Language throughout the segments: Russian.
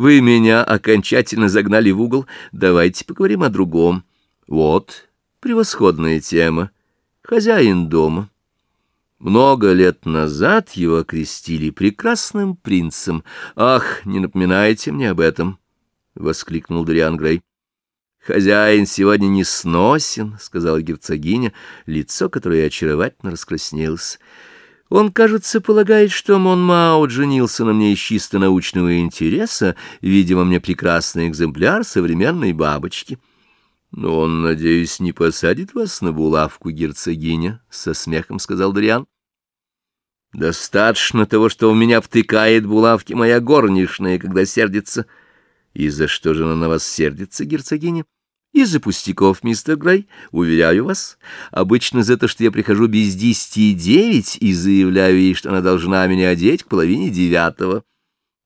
Вы меня окончательно загнали в угол. Давайте поговорим о другом. Вот, превосходная тема. Хозяин дома. Много лет назад его окрестили прекрасным принцем. Ах, не напоминайте мне об этом, — воскликнул Дориан Грей. «Хозяин сегодня не сносен», — сказала герцогиня, лицо которое очаровательно раскраснелось. Он, кажется, полагает, что Монмаут женился на мне из чисто научного интереса, видимо, мне прекрасный экземпляр современной бабочки. Но он, надеюсь, не посадит вас на булавку, герцогиня, — со смехом сказал Дриан. Достаточно того, что у меня втыкает булавки моя горничная, когда сердится. И за что же она на вас сердится, герцогиня? — из-за пустяков, мистер Грей, уверяю вас. Обычно за то, что я прихожу без десяти девять и заявляю ей, что она должна меня одеть к половине девятого.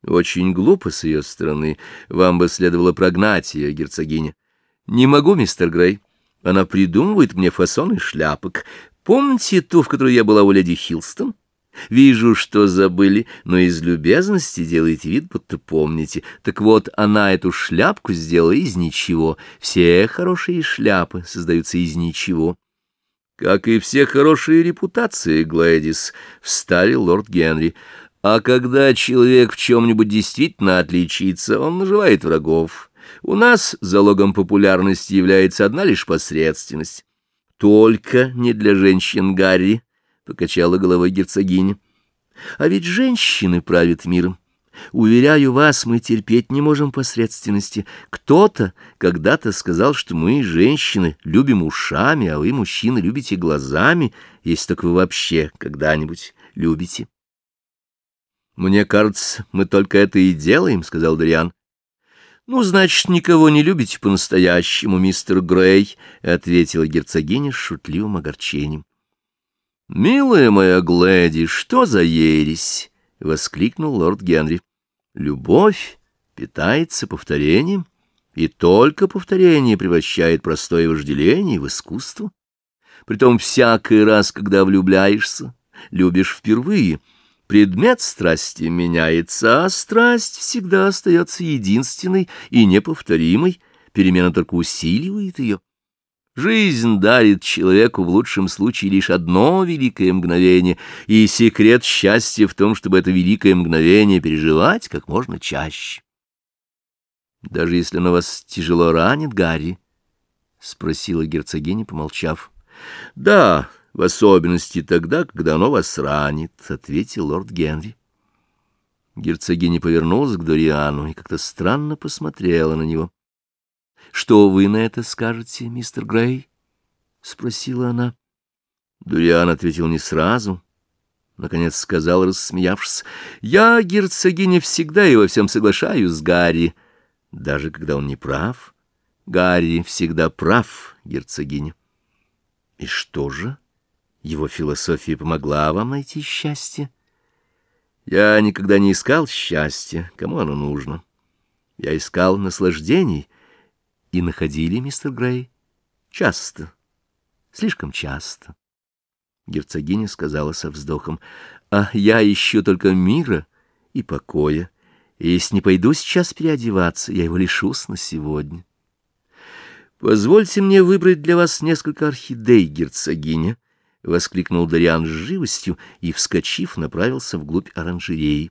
Очень глупо с ее стороны. Вам бы следовало прогнать ее, герцогиня. Не могу, мистер Грей. Она придумывает мне фасоны шляпок. Помните ту, в которой я была у леди Хилстон? Вижу, что забыли, но из любезности делаете вид, будто помните. Так вот, она эту шляпку сделала из ничего. Все хорошие шляпы создаются из ничего. Как и все хорошие репутации, Глэдис, — вставил лорд Генри. А когда человек в чем-нибудь действительно отличится, он наживает врагов. У нас залогом популярности является одна лишь посредственность. Только не для женщин Гарри, — покачала головой герцогиня. — А ведь женщины правят миром. Уверяю вас, мы терпеть не можем посредственности. Кто-то когда-то сказал, что мы, женщины, любим ушами, а вы, мужчины, любите глазами, если только вы вообще когда-нибудь любите. — Мне кажется, мы только это и делаем, — сказал Дариан. — Ну, значит, никого не любите по-настоящему, мистер Грей, — ответила герцогиня с шутливым огорчением. «Милая моя Глэди, что за ересь?» — воскликнул лорд Генри. «Любовь питается повторением, и только повторение превращает простое вожделение в искусство. Притом всякий раз, когда влюбляешься, любишь впервые, предмет страсти меняется, а страсть всегда остается единственной и неповторимой, перемена только усиливает ее». Жизнь дарит человеку в лучшем случае лишь одно великое мгновение, и секрет счастья в том, чтобы это великое мгновение переживать как можно чаще. «Даже если оно вас тяжело ранит, Гарри?» — спросила герцогиня, помолчав. «Да, в особенности тогда, когда оно вас ранит», — ответил лорд Генри. Герцогиня повернулась к Дориану и как-то странно посмотрела на него. Что вы на это скажете, мистер Грей? — спросила она. Дуриан ответил не сразу. Наконец сказал, рассмеявшись, — Я, герцогиня, всегда и во всем соглашаюсь с Гарри, даже когда он не прав. Гарри всегда прав, герцогиня. И что же? Его философия помогла вам найти счастье? Я никогда не искал счастья, кому оно нужно. Я искал наслаждений, и находили, мистер Грей? Часто. Слишком часто. Герцогиня сказала со вздохом, «А я ищу только мира и покоя, и если не пойду сейчас переодеваться, я его лишусь на сегодня». «Позвольте мне выбрать для вас несколько орхидей, герцогиня», — воскликнул Дариан с живостью и, вскочив, направился вглубь оранжереи.